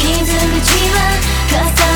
傷口は重